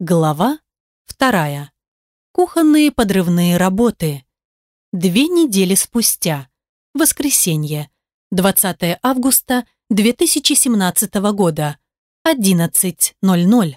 Глава вторая. Кухонные подрывные работы. Две недели спустя. Воскресенье. 20 августа 2017 года. 11.00.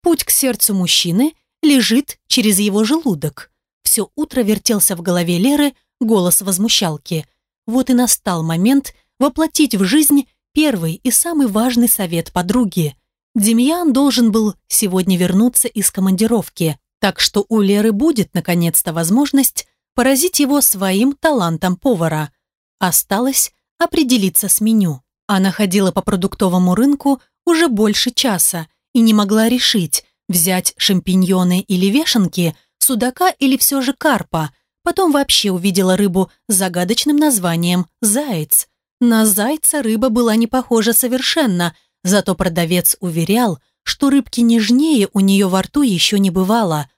Путь к сердцу мужчины лежит через его желудок. Все утро вертелся в голове Леры голос возмущалки. Вот и настал момент воплотить в жизнь первый и самый важный совет подруги – Демьян должен был сегодня вернуться из командировки, так что у Леры будет наконец-то возможность поразить его своим талантом повара. Осталось определиться с меню. Она ходила по продуктовому рынку уже больше часа и не могла решить, взять шампиньоны или вешенки, судака или все же карпа. Потом вообще увидела рыбу с загадочным названием «заяц». На зайца рыба была не похожа совершенно – Зато продавец уверял, что рыбки нежнее у нее во рту еще не бывало.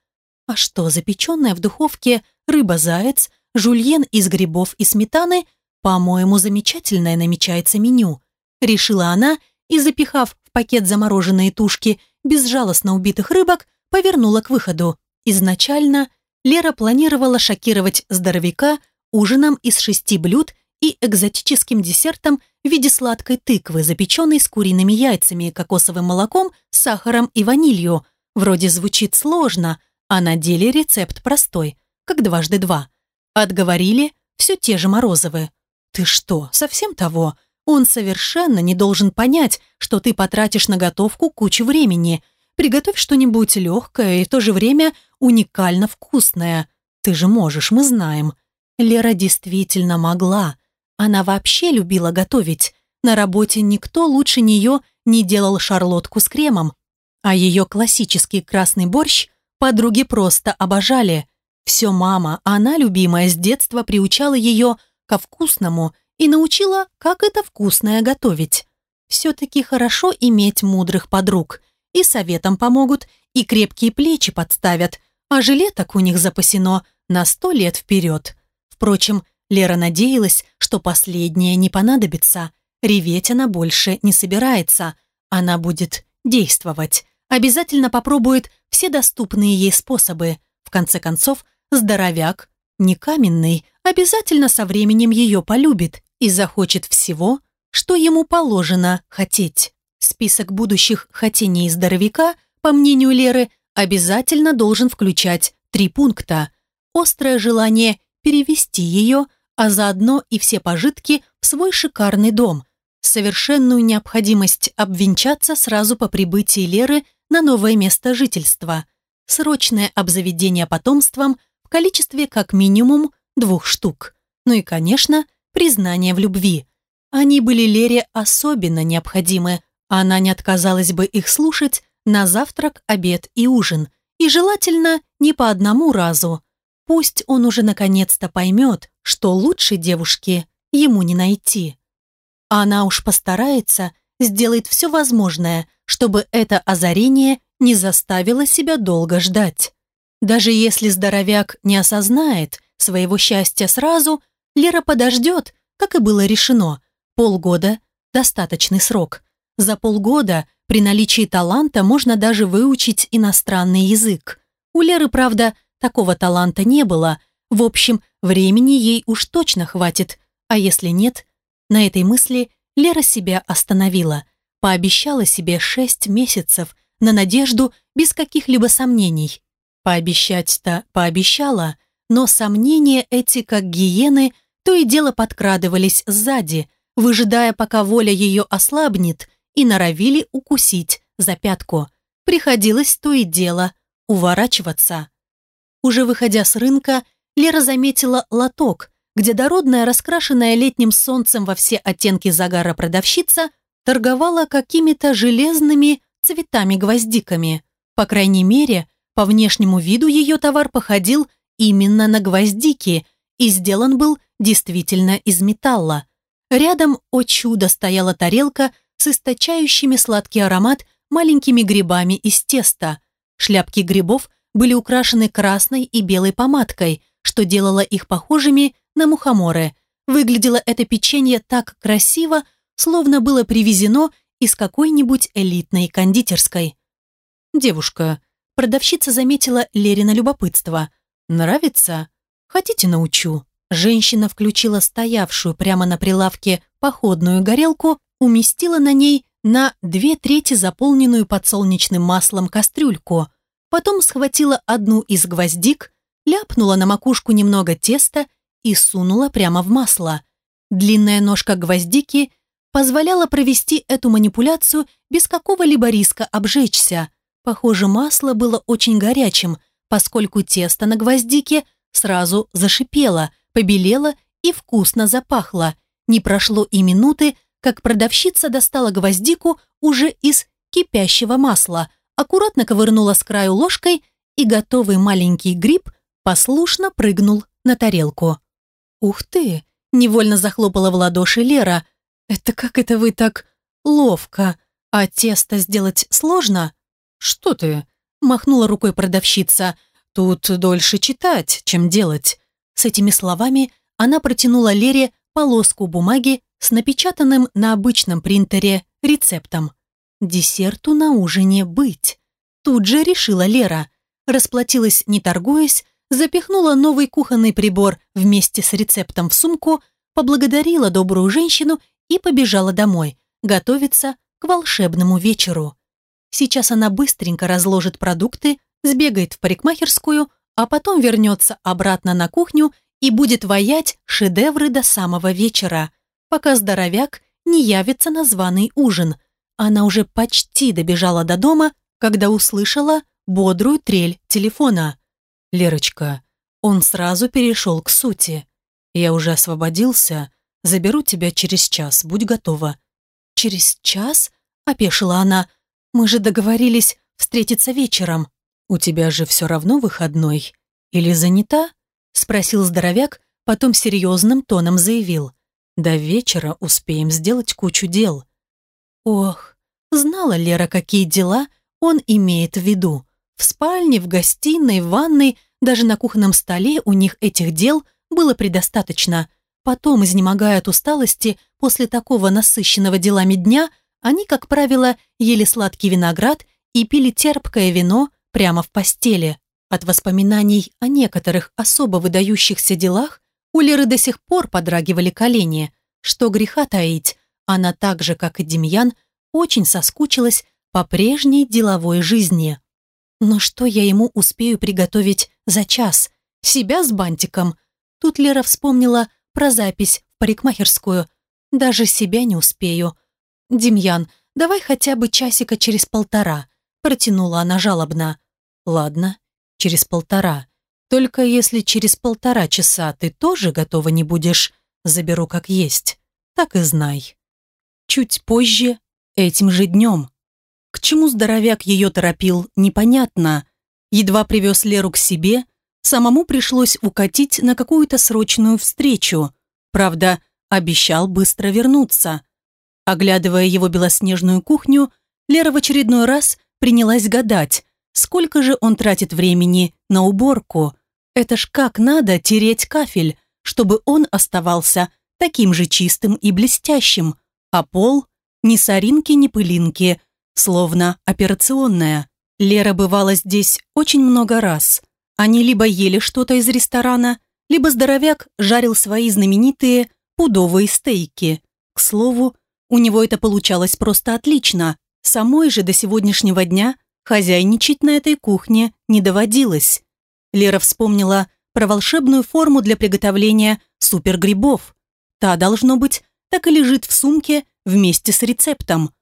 А что, запеченная в духовке рыба-заяц, жульен из грибов и сметаны, по-моему, замечательное намечается меню. Решила она и, запихав в пакет замороженные тушки безжалостно убитых рыбок, повернула к выходу. Изначально Лера планировала шокировать здоровяка ужином из шести блюд и экзотическим десертом в виде сладкой тыквы, запеченной с куриными яйцами, кокосовым молоком, сахаром и ванилью. Вроде звучит сложно, а на деле рецепт простой, как дважды два. Отговорили все те же Морозовы. «Ты что, совсем того? Он совершенно не должен понять, что ты потратишь на готовку кучу времени. Приготовь что-нибудь легкое и в то же время уникально вкусное. Ты же можешь, мы знаем». Лера действительно могла. Она вообще любила готовить. На работе никто лучше нее не делал шарлотку с кремом. А ее классический красный борщ подруги просто обожали. Все мама, она, любимая, с детства приучала ее ко вкусному и научила, как это вкусное готовить. Все-таки хорошо иметь мудрых подруг. И советом помогут, и крепкие плечи подставят, а жилеток у них запасено на сто лет вперед. Впрочем, Лера надеялась, что последнее не понадобится. Реветь она больше не собирается. Она будет действовать. Обязательно попробует все доступные ей способы. В конце концов, здоровяк, не каменный, обязательно со временем ее полюбит и захочет всего, что ему положено хотеть. Список будущих хотений здоровяка, по мнению Леры, обязательно должен включать три пункта. Острое желание перевести ее – а заодно и все пожитки в свой шикарный дом. Совершенную необходимость обвенчаться сразу по прибытии Леры на новое место жительства. Срочное обзаведение потомством в количестве как минимум двух штук. Ну и, конечно, признание в любви. Они были Лере особенно необходимы. Она не отказалась бы их слушать на завтрак, обед и ужин. И желательно не по одному разу. Пусть он уже наконец-то поймет, что лучше девушки ему не найти. Она уж постарается, сделает все возможное, чтобы это озарение не заставило себя долго ждать. Даже если здоровяк не осознает своего счастья сразу, Лера подождет, как и было решено. Полгода – достаточный срок. За полгода при наличии таланта можно даже выучить иностранный язык. У Леры, правда, Такого таланта не было. В общем, времени ей уж точно хватит. А если нет? На этой мысли Лера себя остановила. Пообещала себе шесть месяцев на надежду без каких-либо сомнений. Пообещать-то пообещала, но сомнения эти, как гиены, то и дело подкрадывались сзади, выжидая, пока воля ее ослабнет, и норовили укусить за пятку. Приходилось то и дело уворачиваться. Уже выходя с рынка, Лера заметила лоток, где дородная, раскрашенная летним солнцем во все оттенки загара продавщица торговала какими-то железными цветами-гвоздиками. По крайней мере, по внешнему виду ее товар походил именно на гвоздики и сделан был действительно из металла. Рядом, о чудо, стояла тарелка с источающими сладкий аромат маленькими грибами из теста. Шляпки грибов – были украшены красной и белой помадкой, что делало их похожими на мухоморы. Выглядело это печенье так красиво, словно было привезено из какой-нибудь элитной кондитерской. «Девушка», продавщица заметила Лерина любопытство. «Нравится? Хотите, научу?» Женщина включила стоявшую прямо на прилавке походную горелку, уместила на ней на две трети заполненную подсолнечным маслом кастрюльку, потом схватила одну из гвоздик, ляпнула на макушку немного теста и сунула прямо в масло. Длинная ножка гвоздики позволяла провести эту манипуляцию без какого-либо риска обжечься. Похоже, масло было очень горячим, поскольку тесто на гвоздике сразу зашипело, побелело и вкусно запахло. Не прошло и минуты, как продавщица достала гвоздику уже из кипящего масла, аккуратно ковырнула с краю ложкой, и готовый маленький гриб послушно прыгнул на тарелку. «Ух ты!» – невольно захлопала в ладоши Лера. «Это как это вы так ловко? А тесто сделать сложно?» «Что ты?» – махнула рукой продавщица. «Тут дольше читать, чем делать». С этими словами она протянула Лере полоску бумаги с напечатанным на обычном принтере рецептом. «Десерту на ужине быть». Тут же решила Лера. Расплатилась, не торгуясь, запихнула новый кухонный прибор вместе с рецептом в сумку, поблагодарила добрую женщину и побежала домой, готовиться к волшебному вечеру. Сейчас она быстренько разложит продукты, сбегает в парикмахерскую, а потом вернется обратно на кухню и будет ваять шедевры до самого вечера, пока здоровяк не явится на званый ужин. Она уже почти добежала до дома, когда услышала бодрую трель телефона. «Лерочка, он сразу перешел к сути. Я уже освободился, заберу тебя через час, будь готова». «Через час?» – опешила она. «Мы же договорились встретиться вечером». «У тебя же все равно выходной. Или занята?» – спросил здоровяк, потом серьезным тоном заявил. «До вечера успеем сделать кучу дел». Ох, знала Лера, какие дела он имеет в виду. В спальне, в гостиной, в ванной, даже на кухонном столе у них этих дел было предостаточно. Потом, изнемогая от усталости, после такого насыщенного делами дня, они, как правило, ели сладкий виноград и пили терпкое вино прямо в постели. От воспоминаний о некоторых особо выдающихся делах у Леры до сих пор подрагивали колени. Что греха таить, она так же, как и Демьян, очень соскучилась по прежней деловой жизни. Но что я ему успею приготовить за час? Себя с бантиком? Тут Лера вспомнила про запись в парикмахерскую. Даже себя не успею. «Демьян, давай хотя бы часика через полтора», протянула она жалобно. «Ладно, через полтора. Только если через полтора часа ты тоже готова не будешь, заберу как есть. Так и знай. Чуть позже, этим же днем. К чему здоровяк ее торопил, непонятно. Едва привез Леру к себе, самому пришлось укатить на какую-то срочную встречу. Правда, обещал быстро вернуться. Оглядывая его белоснежную кухню, Лера в очередной раз принялась гадать, Сколько же он тратит времени на уборку? Это ж как надо тереть кафель, чтобы он оставался таким же чистым и блестящим, а пол ни соринки, ни пылинки, словно операционная. Лера бывала здесь очень много раз. Они либо ели что-то из ресторана, либо здоровяк жарил свои знаменитые пудовые стейки. К слову, у него это получалось просто отлично. Самой же до сегодняшнего дня Хозяйничать на этой кухне не доводилось. Лера вспомнила про волшебную форму для приготовления супергрибов. Та, должно быть, так и лежит в сумке вместе с рецептом.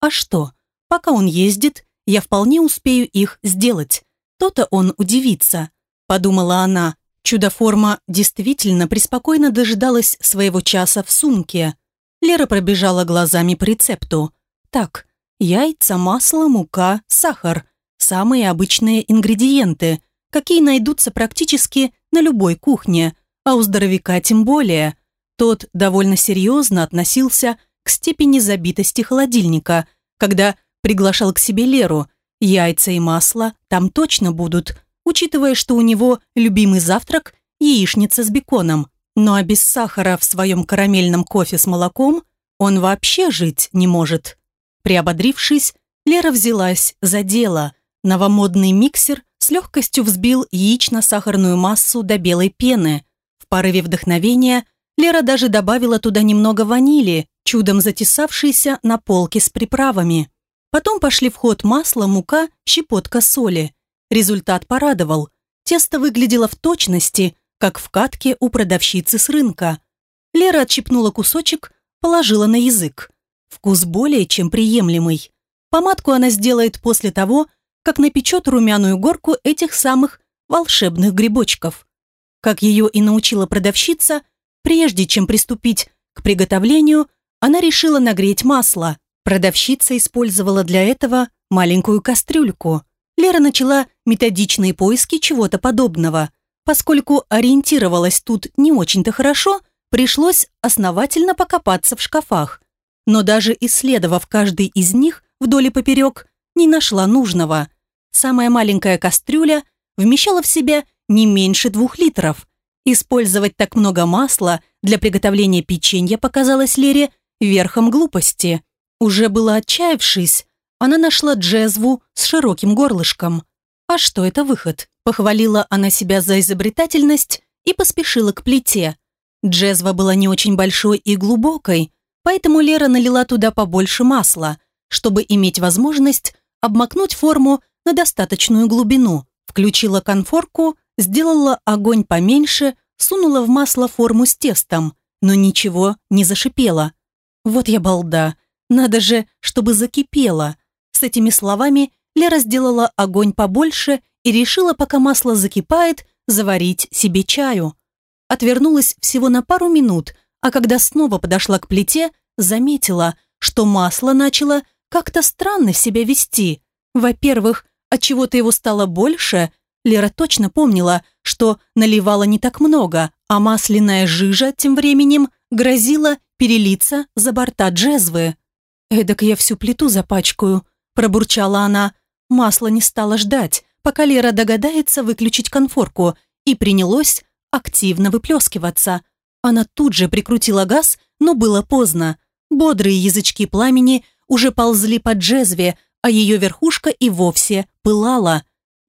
А что, пока он ездит, я вполне успею их сделать. То-то он удивится, подумала она. Чудо-форма действительно преспокойно дожидалась своего часа в сумке. Лера пробежала глазами по рецепту. Так, Яйца, масло, мука, сахар. Самые обычные ингредиенты, какие найдутся практически на любой кухне, а у здоровяка тем более. Тот довольно серьезно относился к степени забитости холодильника, когда приглашал к себе Леру. Яйца и масло там точно будут, учитывая, что у него любимый завтрак – яичница с беконом. Ну а без сахара в своем карамельном кофе с молоком он вообще жить не может. Приободрившись, Лера взялась за дело. Новомодный миксер с легкостью взбил яично-сахарную массу до белой пены. В порыве вдохновения Лера даже добавила туда немного ванили, чудом затесавшейся на полке с приправами. Потом пошли в ход масло, мука, щепотка соли. Результат порадовал. Тесто выглядело в точности, как в катке у продавщицы с рынка. Лера отщипнула кусочек, положила на язык. Вкус более чем приемлемый. Помадку она сделает после того, как напечет румяную горку этих самых волшебных грибочков. Как ее и научила продавщица, прежде чем приступить к приготовлению, она решила нагреть масло. Продавщица использовала для этого маленькую кастрюльку. Лера начала методичные поиски чего-то подобного. Поскольку ориентировалась тут не очень-то хорошо, пришлось основательно покопаться в шкафах. Но даже исследовав каждый из них вдоль и поперек, не нашла нужного. Самая маленькая кастрюля вмещала в себя не меньше двух литров. Использовать так много масла для приготовления печенья показалось Лере верхом глупости. Уже было отчаявшись, она нашла джезву с широким горлышком. А что это выход? Похвалила она себя за изобретательность и поспешила к плите. Джезва была не очень большой и глубокой, поэтому Лера налила туда побольше масла, чтобы иметь возможность обмакнуть форму на достаточную глубину, включила конфорку, сделала огонь поменьше, сунула в масло форму с тестом, но ничего не зашипело. Вот я балда. Надо же, чтобы закипело. С этими словами Лера сделала огонь побольше и решила, пока масло закипает, заварить себе чаю. Отвернулась всего на пару минут, а когда снова подошла к плите, заметила, что масло начало как-то странно себя вести. Во-первых, от чего то его стало больше, Лера точно помнила, что наливала не так много, а масляная жижа тем временем грозила перелиться за борта джезвы. «Эдак я всю плиту запачкаю», – пробурчала она. Масло не стало ждать, пока Лера догадается выключить конфорку, и принялось активно выплескиваться. Она тут же прикрутила газ, но было поздно. Бодрые язычки пламени уже ползли по джезве, а ее верхушка и вовсе пылала.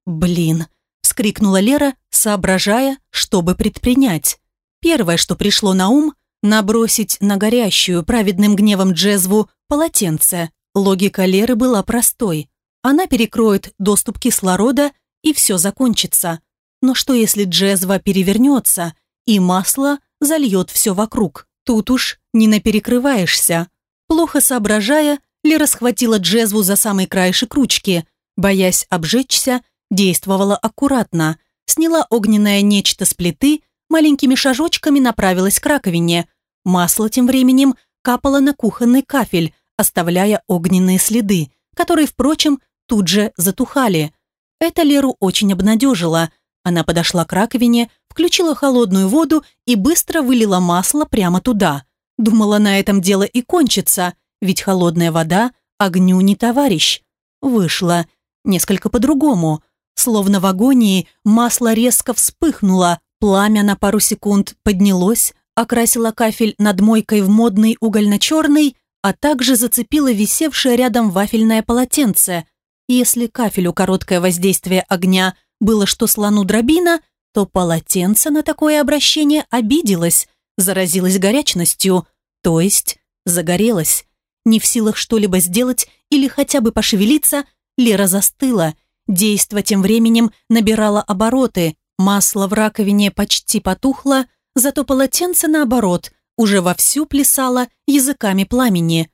«Блин!» – вскрикнула Лера, соображая, что бы предпринять. Первое, что пришло на ум – набросить на горящую праведным гневом джезву полотенце. Логика Леры была простой. Она перекроет доступ кислорода, и все закончится. Но что если джезва перевернется, и масло зальет все вокруг? Тут уж не наперекрываешься. Плохо соображая, Лера схватила джезву за самый краешек ручки. Боясь обжечься, действовала аккуратно. Сняла огненное нечто с плиты, маленькими шажочками направилась к раковине, Масло тем временем капало на кухонный кафель, оставляя огненные следы, которые, впрочем, тут же затухали. Это Леру очень обнадежило. Она подошла к раковине, включила холодную воду и быстро вылила масло прямо туда. Думала, на этом дело и кончится, ведь холодная вода огню не товарищ. Вышло несколько по-другому. Словно в агонии масло резко вспыхнуло, пламя на пару секунд поднялось, окрасила кафель над мойкой в модный угольно-черный, а также зацепила висевшее рядом вафельное полотенце. Если кафелю короткое воздействие огня было что слону дробина, то полотенце на такое обращение обиделось, заразилось горячностью, то есть загорелось. Не в силах что-либо сделать или хотя бы пошевелиться, Лера застыла. Действо тем временем набирало обороты, масло в раковине почти потухло, Зато полотенце, наоборот, уже вовсю плясало языками пламени.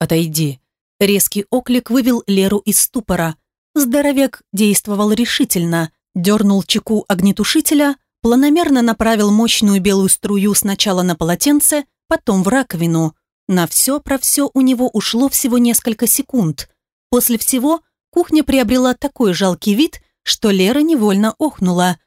«Отойди». Резкий оклик вывел Леру из ступора. Здоровяк действовал решительно, дернул чеку огнетушителя, планомерно направил мощную белую струю сначала на полотенце, потом в раковину. На все про все у него ушло всего несколько секунд. После всего кухня приобрела такой жалкий вид, что Лера невольно охнула.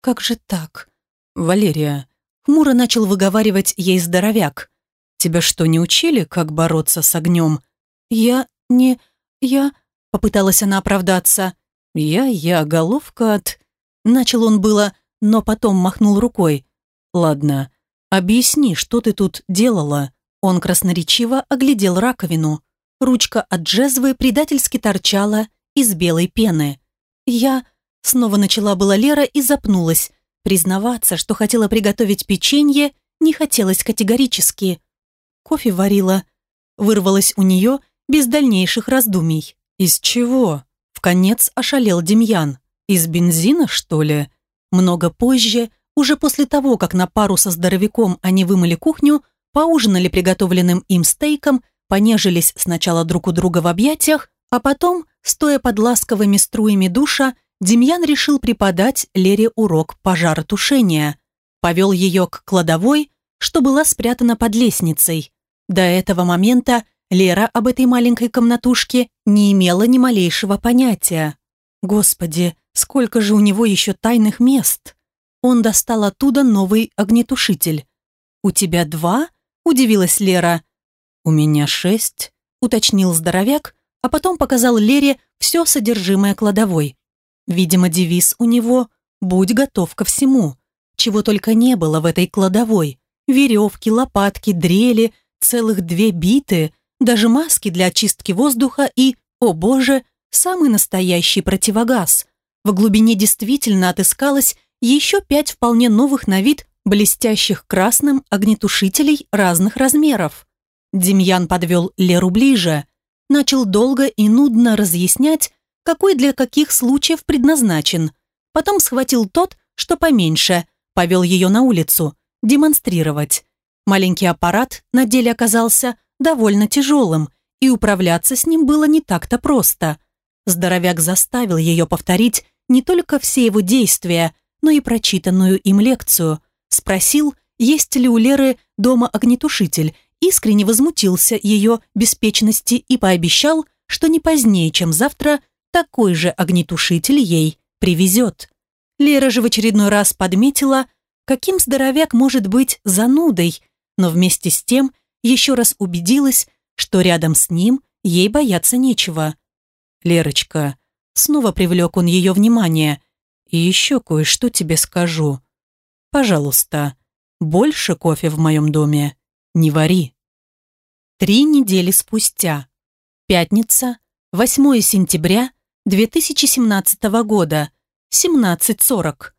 «Как же так?» «Валерия, Хмуро начал выговаривать ей здоровяк. «Тебя что, не учили, как бороться с огнем?» «Я не... я...» — попыталась она оправдаться. «Я... я головка от...» Начал он было, но потом махнул рукой. «Ладно, объясни, что ты тут делала?» Он красноречиво оглядел раковину. Ручка от джезвы предательски торчала из белой пены. Я снова начала была Лера и запнулась. Признаваться, что хотела приготовить печенье, не хотелось категорически. Кофе варила. Вырвалось у нее без дальнейших раздумий. «Из чего?» В конец ошалел Демьян. «Из бензина, что ли?» Много позже, уже после того, как на пару со здоровяком они вымыли кухню, поужинали приготовленным им стейком, понежились сначала друг у друга в объятиях, а потом, стоя под ласковыми струями душа, Демьян решил преподать Лере урок пожаротушения. Повел ее к кладовой, что была спрятана под лестницей. До этого момента Лера об этой маленькой комнатушке не имела ни малейшего понятия. Господи, сколько же у него еще тайных мест! Он достал оттуда новый огнетушитель. «У тебя два?» – удивилась Лера. «У меня шесть», – уточнил здоровяк, а потом показал Лере все содержимое кладовой. Видимо, девиз у него «Будь готов ко всему», чего только не было в этой кладовой. Веревки, лопатки, дрели, целых две биты, даже маски для очистки воздуха и, о боже, самый настоящий противогаз. В глубине действительно отыскалось еще пять вполне новых на вид блестящих красным огнетушителей разных размеров. Демьян подвел Леру ближе, начал долго и нудно разъяснять, какой для каких случаев предназначен. Потом схватил тот, что поменьше, повел ее на улицу, демонстрировать. Маленький аппарат на деле оказался довольно тяжелым, и управляться с ним было не так-то просто. Здоровяк заставил ее повторить не только все его действия, но и прочитанную им лекцию. Спросил, есть ли у Леры дома огнетушитель, искренне возмутился ее беспечности и пообещал, что не позднее, чем завтра, такой же огнетушитель ей привезет. Лера же в очередной раз подметила, каким здоровяк может быть занудой, но вместе с тем еще раз убедилась, что рядом с ним ей бояться нечего. «Лерочка», снова привлек он ее внимание, «и еще кое-что тебе скажу. Пожалуйста, больше кофе в моем доме не вари». Три недели спустя. Пятница, 8 сентября 2017 года, 17.40.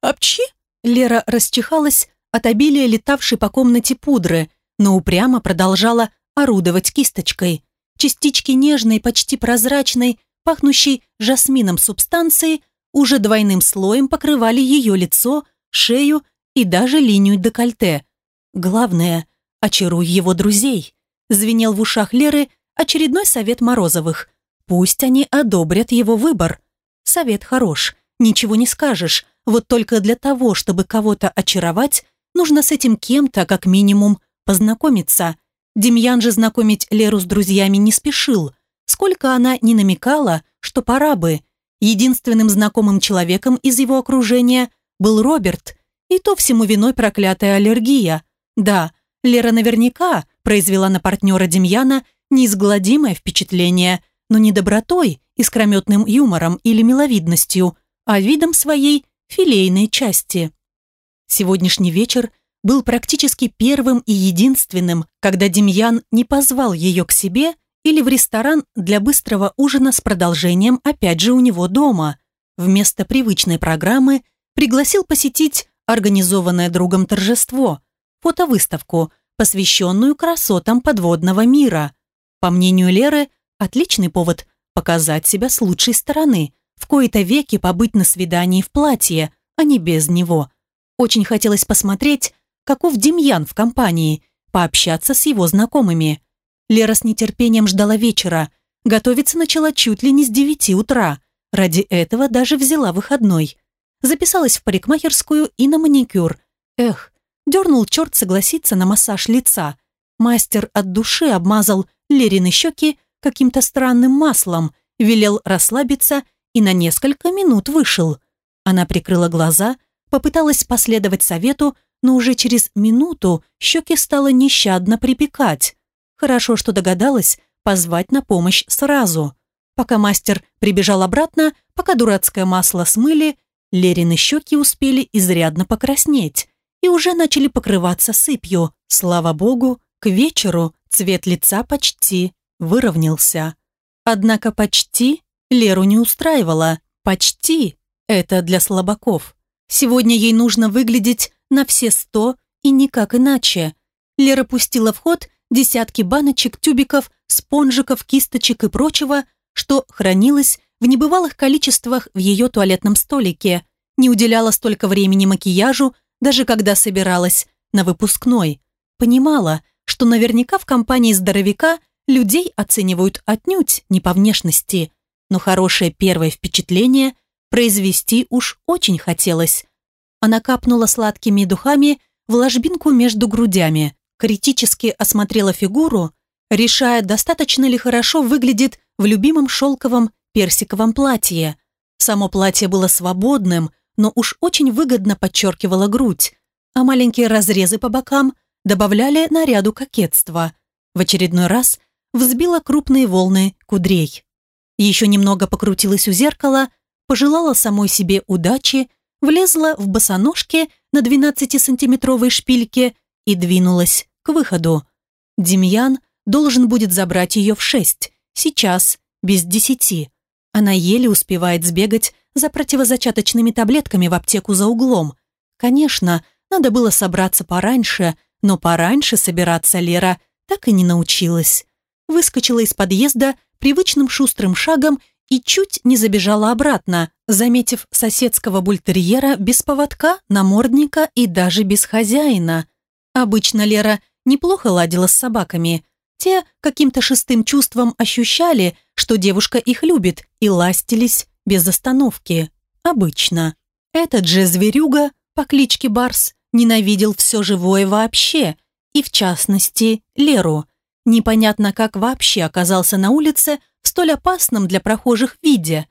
«Апчи?» Лера расчихалась от обилия летавшей по комнате пудры, но упрямо продолжала орудовать кисточкой. Частички нежной, почти прозрачной, пахнущей жасмином субстанции уже двойным слоем покрывали ее лицо, шею и даже линию декольте. Главное, очаруй его друзей. Звенел в ушах Леры очередной совет Морозовых. Пусть они одобрят его выбор. Совет хорош, ничего не скажешь. Вот только для того, чтобы кого-то очаровать, нужно с этим кем-то, как минимум, познакомиться. Демьян же знакомить Леру с друзьями не спешил. Сколько она не намекала, что пора бы. Единственным знакомым человеком из его окружения был Роберт, и то всему виной проклятая аллергия. Да, Лера наверняка произвела на партнера Демьяна неизгладимое впечатление, но не добротой, искрометным юмором или миловидностью, а видом своей филейной части. Сегодняшний вечер был практически первым и единственным, когда Демьян не позвал ее к себе или в ресторан для быстрого ужина с продолжением опять же у него дома. Вместо привычной программы пригласил посетить организованное другом торжество, фотовыставку, посвященную красотам подводного мира. По мнению Леры, отличный повод показать себя с лучшей стороны, в кои-то веки побыть на свидании в платье, а не без него. Очень хотелось посмотреть, каков Демьян в компании, пообщаться с его знакомыми. Лера с нетерпением ждала вечера. Готовиться начала чуть ли не с девяти утра. Ради этого даже взяла выходной. Записалась в парикмахерскую и на маникюр. Эх, дернул черт согласиться на массаж лица. Мастер от души обмазал Лерины щеки каким-то странным маслом, велел расслабиться и на несколько минут вышел. Она прикрыла глаза, попыталась последовать совету, но уже через минуту щеки стало нещадно припекать. Хорошо, что догадалась позвать на помощь сразу. Пока мастер прибежал обратно, пока дурацкое масло смыли, Лерины щеки успели изрядно покраснеть и уже начали покрываться сыпью. Слава богу, к вечеру цвет лица почти выровнялся. Однако почти Леру не устраивало. Почти. Это для слабаков. Сегодня ей нужно выглядеть на все сто и никак иначе. Лера пустила в ход десятки баночек, тюбиков, спонжиков, кисточек и прочего, что хранилось в небывалых количествах в ее туалетном столике. Не уделяла столько времени макияжу, даже когда собиралась на выпускной. Понимала, что наверняка в компании здоровяка людей оценивают отнюдь не по внешности, но хорошее первое впечатление произвести уж очень хотелось. Она капнула сладкими духами в ложбинку между грудями, критически осмотрела фигуру, решая, достаточно ли хорошо выглядит в любимом шелковом персиковом платье. Само платье было свободным, но уж очень выгодно подчеркивало грудь, а маленькие разрезы по бокам добавляли наряду кокетства. В очередной раз взбила крупные волны кудрей. Еще немного покрутилась у зеркала, пожелала самой себе удачи, влезла в босоножки на 12-сантиметровой шпильке и двинулась к выходу. Демьян должен будет забрать ее в шесть, сейчас, без десяти. Она еле успевает сбегать за противозачаточными таблетками в аптеку за углом. Конечно, надо было собраться пораньше, но пораньше собираться Лера так и не научилась. Выскочила из подъезда привычным шустрым шагом и чуть не забежала обратно, заметив соседского бультерьера без поводка, намордника и даже без хозяина. Обычно Лера неплохо ладила с собаками. Те каким-то шестым чувством ощущали, что девушка их любит, и ластились без остановки. Обычно. Этот же зверюга по кличке Барс ненавидел все живое вообще, и в частности Леру. Непонятно, как вообще оказался на улице в столь опасном для прохожих виде.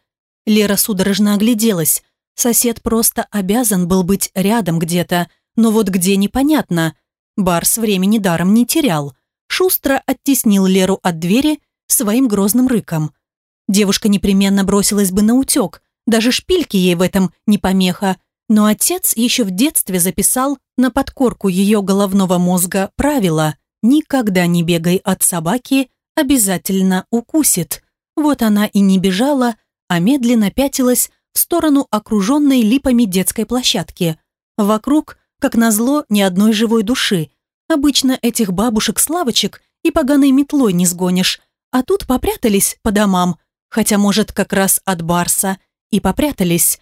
Лера судорожно огляделась. Сосед просто обязан был быть рядом где-то, но вот где непонятно. Барс времени даром не терял. Шустро оттеснил Леру от двери своим грозным рыком. Девушка непременно бросилась бы на утек, даже шпильки ей в этом не помеха, но отец еще в детстве записал на подкорку ее головного мозга правило «Никогда не бегай от собаки, обязательно укусит». Вот она и не бежала, а медленно пятилась в сторону окруженной липами детской площадки. Вокруг как назло, ни одной живой души. Обычно этих бабушек-славочек и поганой метлой не сгонишь, а тут попрятались по домам, хотя, может, как раз от Барса, и попрятались.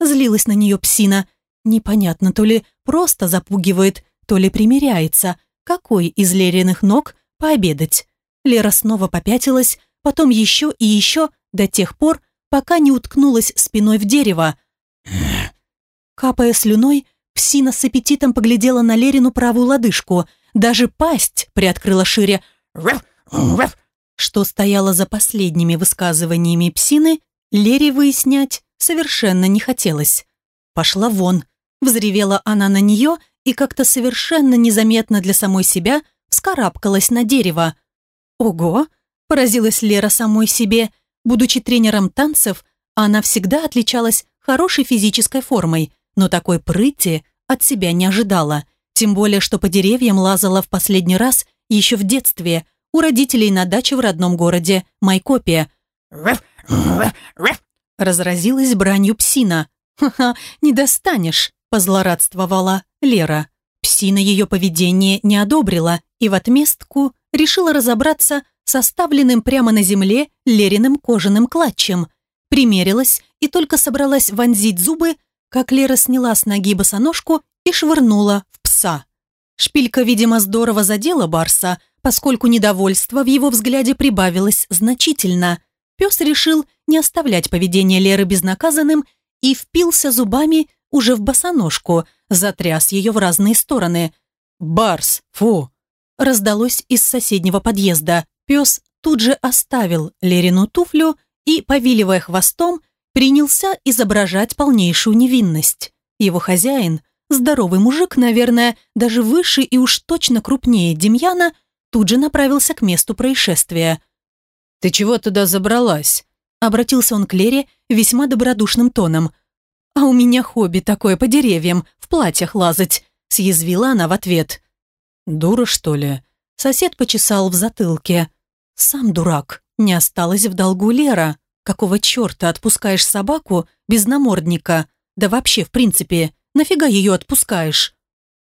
Злилась на нее псина. Непонятно, то ли просто запугивает, то ли примиряется, какой из Лериных ног пообедать. Лера снова попятилась, потом еще и еще, до тех пор, пока не уткнулась спиной в дерево. Капая слюной, псина с аппетитом поглядела на Лерину правую лодыжку, даже пасть приоткрыла шире. Что стояло за последними высказываниями псины, Лере выяснять совершенно не хотелось. Пошла вон. Взревела она на нее и как-то совершенно незаметно для самой себя вскарабкалась на дерево. «Ого!» – поразилась Лера самой себе. Будучи тренером танцев, она всегда отличалась хорошей физической формой, но такой прыти от себя не ожидала. Тем более, что по деревьям лазала в последний раз еще в детстве у родителей на даче в родном городе Майкопе. Разразилась бранью псина. «Ха-ха, не достанешь», – позлорадствовала Лера. Псина ее поведение не одобрила и в отместку решила разобраться с оставленным прямо на земле Лериным кожаным клатчем. Примерилась и только собралась вонзить зубы, как Лера сняла с ноги босоножку и швырнула в пса. Шпилька, видимо, здорово задела Барса, поскольку недовольство в его взгляде прибавилось значительно. Пес решил не оставлять поведение Леры безнаказанным и впился зубами уже в босоножку, затряс ее в разные стороны. «Барс, фу!» раздалось из соседнего подъезда. Пес тут же оставил Лерину туфлю и, повиливая хвостом, принялся изображать полнейшую невинность. Его хозяин, здоровый мужик, наверное, даже выше и уж точно крупнее Демьяна, тут же направился к месту происшествия. «Ты чего туда забралась?» Обратился он к Лере весьма добродушным тоном. «А у меня хобби такое по деревьям, в платьях лазать», съязвила она в ответ. «Дура, что ли?» Сосед почесал в затылке. «Сам дурак», Не осталась в долгу Лера. Какого черта отпускаешь собаку без намордника? Да вообще, в принципе, нафига ее отпускаешь?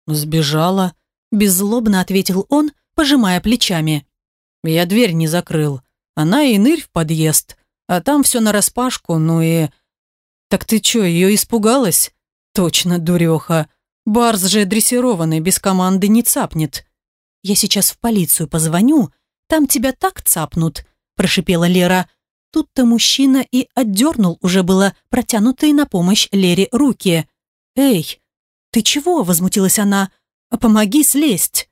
Сбежала. Беззлобно ответил он, пожимая плечами. Я дверь не закрыл. Она и нырь в подъезд. А там все нараспашку, ну и... Так ты чё, ее испугалась? Точно, дуреха. Барс же дрессированный, без команды не цапнет. Я сейчас в полицию позвоню, там тебя так цапнут, прошипела Лера. Тут-то мужчина и отдернул уже было протянутые на помощь Лере руки. «Эй, ты чего?» – возмутилась она. «А «Помоги слезть».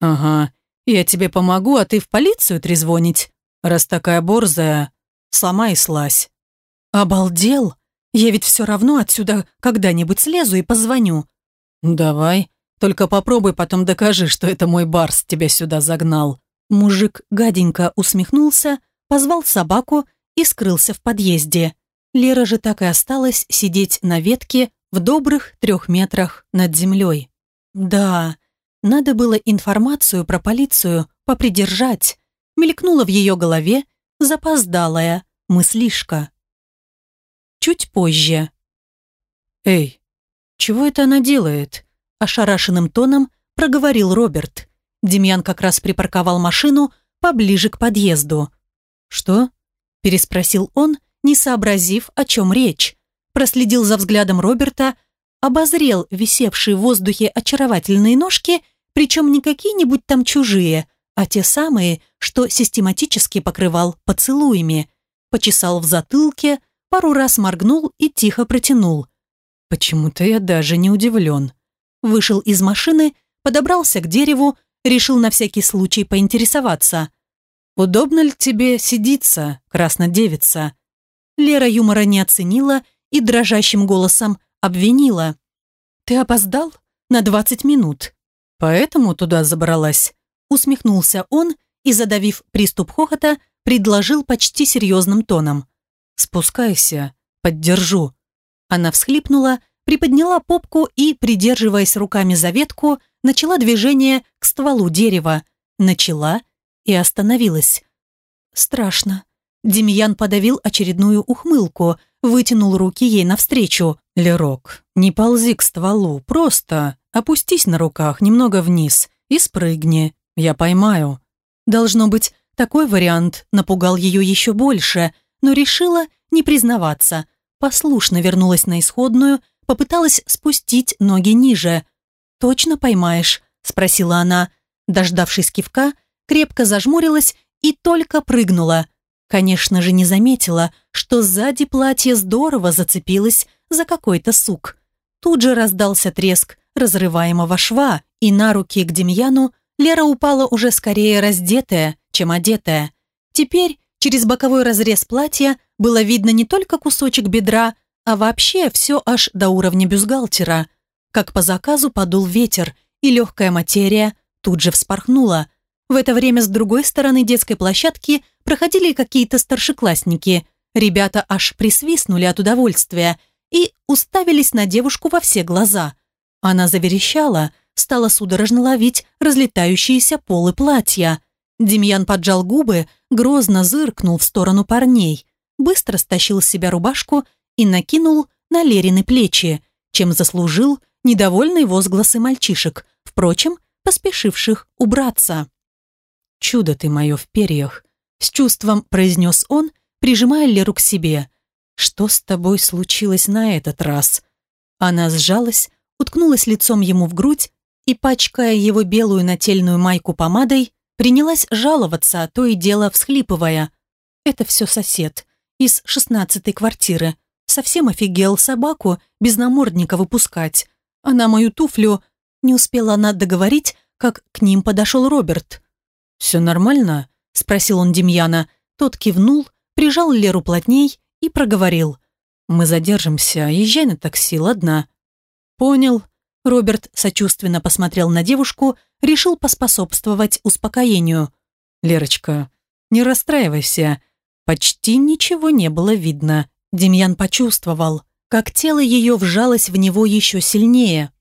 «Ага, я тебе помогу, а ты в полицию трезвонить. Раз такая борзая, сломай и слазь». «Обалдел? Я ведь все равно отсюда когда-нибудь слезу и позвоню». «Давай, только попробуй потом докажи, что это мой барс тебя сюда загнал». Мужик гаденько усмехнулся, позвал собаку и скрылся в подъезде. Лера же так и осталась сидеть на ветке в добрых трех метрах над землей. Да, надо было информацию про полицию попридержать. Мелькнула в ее голове запоздалая мыслишка. Чуть позже. «Эй, чего это она делает?» Ошарашенным тоном проговорил Роберт. Демьян как раз припарковал машину поближе к подъезду. «Что?» – переспросил он, не сообразив, о чем речь. Проследил за взглядом Роберта, обозрел висевшие в воздухе очаровательные ножки, причем не какие-нибудь там чужие, а те самые, что систематически покрывал поцелуями. Почесал в затылке, пару раз моргнул и тихо протянул. «Почему-то я даже не удивлен» вышел из машины, подобрался к дереву, решил на всякий случай поинтересоваться. «Удобно ли тебе сидиться, краснодевица?» Лера юмора не оценила и дрожащим голосом обвинила. «Ты опоздал на двадцать минут». «Поэтому туда забралась?» Усмехнулся он и, задавив приступ хохота, предложил почти серьезным тоном. «Спускайся, поддержу». Она всхлипнула, приподняла попку и, придерживаясь руками за ветку, начала движение к стволу дерева. Начала и остановилась. Страшно. Демьян подавил очередную ухмылку, вытянул руки ей навстречу. «Лерок, не ползи к стволу, просто опустись на руках немного вниз и спрыгни. Я поймаю». Должно быть, такой вариант напугал ее еще больше, но решила не признаваться. Послушно вернулась на исходную, попыталась спустить ноги ниже. «Точно поймаешь?» – спросила она. Дождавшись кивка, крепко зажмурилась и только прыгнула. Конечно же, не заметила, что сзади платье здорово зацепилось за какой-то сук. Тут же раздался треск разрываемого шва, и на руки к Демьяну Лера упала уже скорее раздетая, чем одетая. Теперь через боковой разрез платья было видно не только кусочек бедра, а вообще все аж до уровня бюстгальтера. Как по заказу подул ветер, и легкая материя тут же вспорхнула. В это время с другой стороны детской площадки проходили какие-то старшеклассники. Ребята аж присвистнули от удовольствия и уставились на девушку во все глаза. Она заверещала, стала судорожно ловить разлетающиеся полы платья. Демьян поджал губы, грозно зыркнул в сторону парней, быстро стащил с себя рубашку и накинул на Лерины плечи, чем заслужил недовольные возгласы мальчишек, впрочем, поспешивших убраться. «Чудо ты мое в перьях», — с чувством произнес он, прижимая Леру к себе. «Что с тобой случилось на этот раз?» Она сжалась, уткнулась лицом ему в грудь и, пачкая его белую нательную майку помадой, принялась жаловаться, то и дело всхлипывая. «Это все сосед из шестнадцатой квартиры совсем офигел собаку без намордника выпускать. Она мою туфлю... Не успела она договорить, как к ним подошел Роберт. «Все нормально?» – спросил он Демьяна. Тот кивнул, прижал Леру плотней и проговорил. «Мы задержимся, езжай на такси, ладно?» «Понял». Роберт сочувственно посмотрел на девушку, решил поспособствовать успокоению. «Лерочка, не расстраивайся. Почти ничего не было видно. Демьян почувствовал, как тело ее вжалось в него еще сильнее.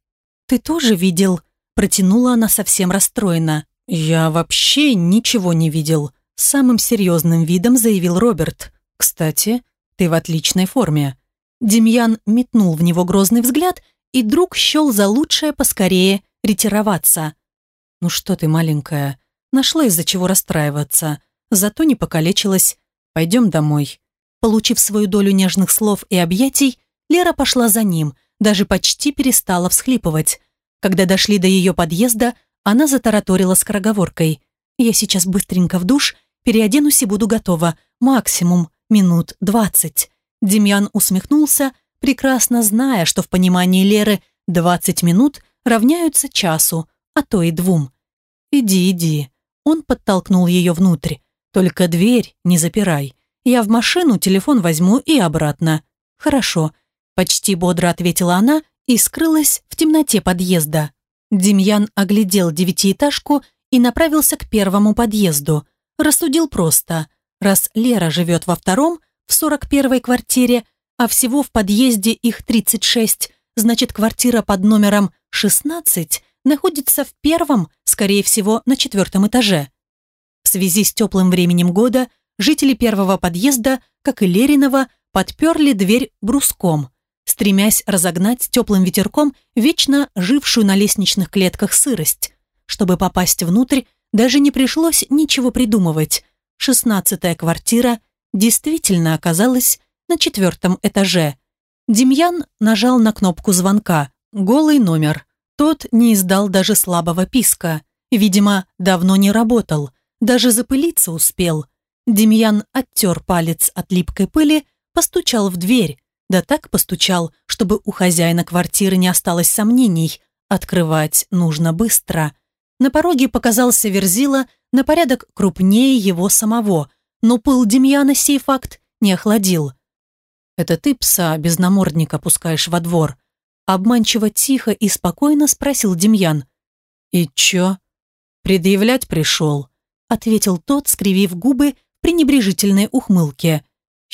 «Ты тоже видел?» – протянула она совсем расстроена. «Я вообще ничего не видел», самым серьезным видом заявил Роберт. «Кстати, ты в отличной форме». Демьян метнул в него грозный взгляд, и друг счел за лучшее поскорее ретироваться. «Ну что ты, маленькая, нашла из-за чего расстраиваться, зато не покалечилась. Пойдем домой». Получив свою долю нежных слов и объятий, Лера пошла за ним, даже почти перестала всхлипывать. Когда дошли до ее подъезда, она затараторила скороговоркой. «Я сейчас быстренько в душ, переоденусь и буду готова. Максимум минут двадцать». Демьян усмехнулся, прекрасно зная, что в понимании Леры двадцать минут равняются часу, а то и двум. «Иди, иди». Он подтолкнул ее внутрь. «Только дверь не запирай. Я в машину телефон возьму и обратно». «Хорошо», – почти бодро ответила она и скрылась в темноте подъезда. Демьян оглядел девятиэтажку и направился к первому подъезду. Рассудил просто. Раз Лера живет во втором, в 41-й квартире, а всего в подъезде их 36, значит квартира под номером 16 находится в первом, скорее всего, на четвертом этаже. В связи с теплым временем года жители первого подъезда, как и Леринова, подперли дверь бруском, стремясь разогнать теплым ветерком вечно жившую на лестничных клетках сырость. Чтобы попасть внутрь, даже не пришлось ничего придумывать. Шестнадцатая квартира действительно оказалась на четвертом этаже. Демьян нажал на кнопку звонка. Голый номер. Тот не издал даже слабого писка. Видимо, давно не работал. Даже запылиться успел. Демьян оттер палец от липкой пыли, постучал в дверь. Да так постучал, чтобы у хозяина квартиры не осталось сомнений. Открывать нужно быстро. На пороге показался Верзила на порядок крупнее его самого, но пыл Демьяна сей факт не охладил. «Это ты пса без намордника пускаешь во двор?» Обманчиво тихо и спокойно спросил Демьян. «И чё?» «Предъявлять пришел», ответил тот, скривив губы в пренебрежительной ухмылке.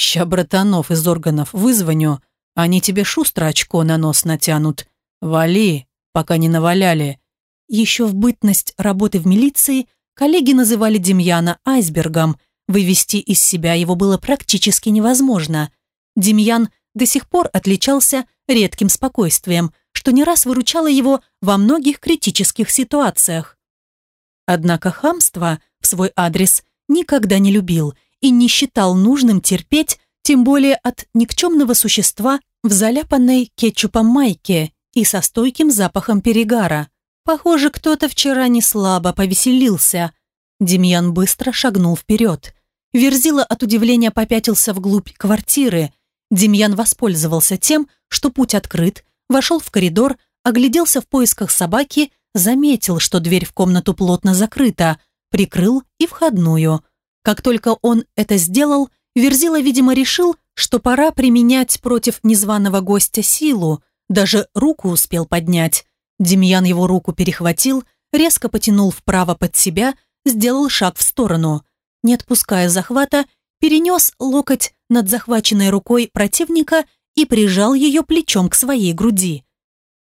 «Ща братанов из органов вызвоню, они тебе шустро очко на нос натянут. Вали, пока не наваляли». Еще в бытность работы в милиции коллеги называли Демьяна айсбергом – Вывести из себя его было практически невозможно. Демьян до сих пор отличался редким спокойствием, что не раз выручало его во многих критических ситуациях. Однако хамство в свой адрес никогда не любил и не считал нужным терпеть, тем более от никчемного существа в заляпанной кетчупом майке и со стойким запахом перегара. Похоже, кто-то вчера не слабо повеселился. Демьян быстро шагнул вперед. Верзила от удивления попятился вглубь квартиры. Демьян воспользовался тем, что путь открыт, вошел в коридор, огляделся в поисках собаки, заметил, что дверь в комнату плотно закрыта, прикрыл и входную. Как только он это сделал, Верзила, видимо, решил, что пора применять против незваного гостя силу, даже руку успел поднять. Демьян его руку перехватил, резко потянул вправо под себя, сделал шаг в сторону не отпуская захвата, перенес локоть над захваченной рукой противника и прижал ее плечом к своей груди.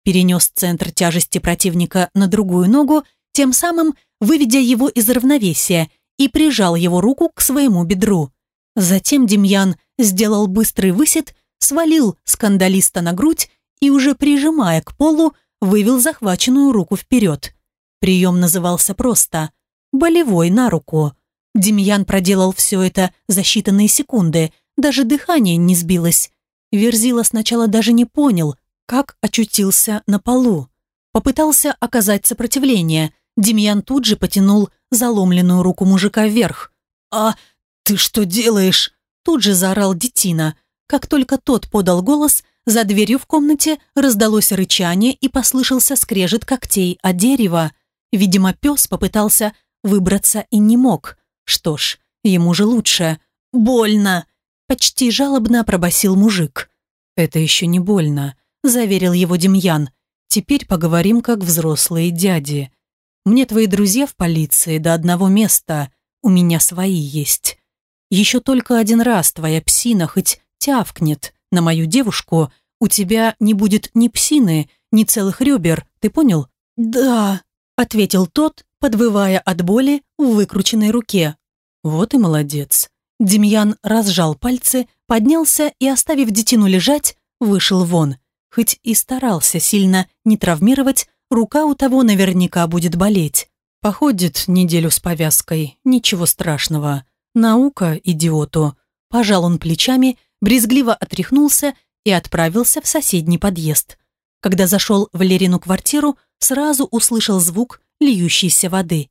Перенес центр тяжести противника на другую ногу, тем самым выведя его из равновесия и прижал его руку к своему бедру. Затем Демьян сделал быстрый высет, свалил скандалиста на грудь и, уже прижимая к полу, вывел захваченную руку вперед. Прием назывался просто «болевой на руку». Демьян проделал все это за считанные секунды, даже дыхание не сбилось. Верзила сначала даже не понял, как очутился на полу. Попытался оказать сопротивление. Демьян тут же потянул заломленную руку мужика вверх. «А ты что делаешь?» Тут же заорал детина. Как только тот подал голос, за дверью в комнате раздалось рычание и послышался скрежет когтей о дерево. Видимо, пес попытался выбраться и не мог. Что ж, ему же лучше. Больно! Почти жалобно пробасил мужик. Это еще не больно, заверил его Демьян. Теперь поговорим как взрослые дяди. Мне твои друзья в полиции до одного места, у меня свои есть. Еще только один раз твоя псина хоть тявкнет на мою девушку, у тебя не будет ни псины, ни целых ребер, ты понял? Да, ответил тот, подвывая от боли в выкрученной руке. Вот и молодец. Демьян разжал пальцы, поднялся и, оставив детину лежать, вышел вон. Хоть и старался сильно не травмировать, рука у того наверняка будет болеть. Походит неделю с повязкой, ничего страшного. Наука идиоту. Пожал он плечами, брезгливо отряхнулся и отправился в соседний подъезд. Когда зашел в Лерину квартиру, сразу услышал звук льющейся воды.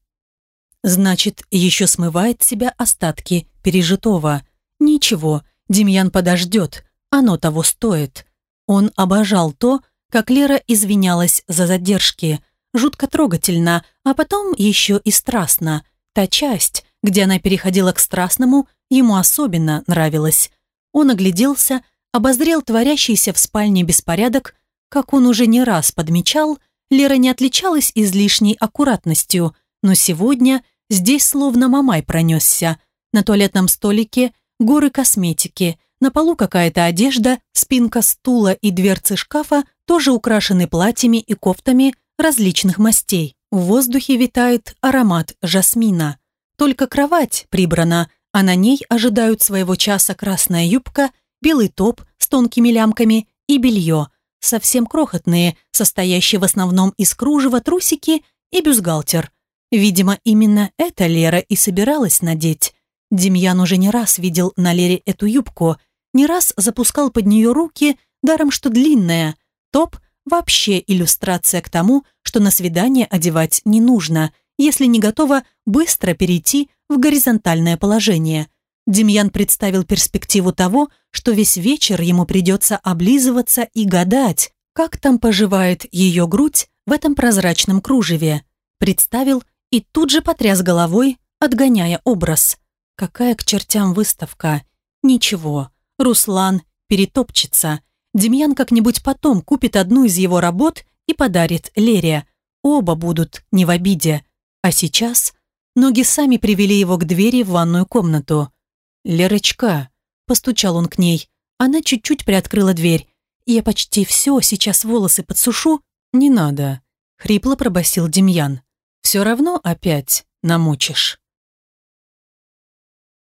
Значит, еще смывает себя остатки пережитого. Ничего, Демьян подождет, оно того стоит. Он обожал то, как Лера извинялась за задержки. Жутко трогательно, а потом еще и страстно. Та часть, где она переходила к страстному, ему особенно нравилась. Он огляделся, обозрел творящийся в спальне беспорядок, как он уже не раз подмечал, Лера не отличалась излишней аккуратностью, но сегодня Здесь словно мамай пронесся. На туалетном столике горы косметики, на полу какая-то одежда, спинка стула и дверцы шкафа тоже украшены платьями и кофтами различных мастей. В воздухе витает аромат жасмина. Только кровать прибрана, а на ней ожидают своего часа красная юбка, белый топ с тонкими лямками и белье, совсем крохотные, состоящие в основном из кружева трусики и бюстгальтер. Видимо, именно это Лера и собиралась надеть. Демьян уже не раз видел на Лере эту юбку, не раз запускал под нее руки, даром что длинная. Топ – вообще иллюстрация к тому, что на свидание одевать не нужно, если не готова быстро перейти в горизонтальное положение. Демьян представил перспективу того, что весь вечер ему придется облизываться и гадать, как там поживает ее грудь в этом прозрачном кружеве. Представил, и тут же потряс головой, отгоняя образ. Какая к чертям выставка? Ничего, Руслан перетопчется. Демьян как-нибудь потом купит одну из его работ и подарит Лере. Оба будут не в обиде. А сейчас ноги сами привели его к двери в ванную комнату. «Лерочка», – постучал он к ней. Она чуть-чуть приоткрыла дверь. «Я почти все, сейчас волосы подсушу». «Не надо», – хрипло пробасил Демьян. Все равно опять намучишь.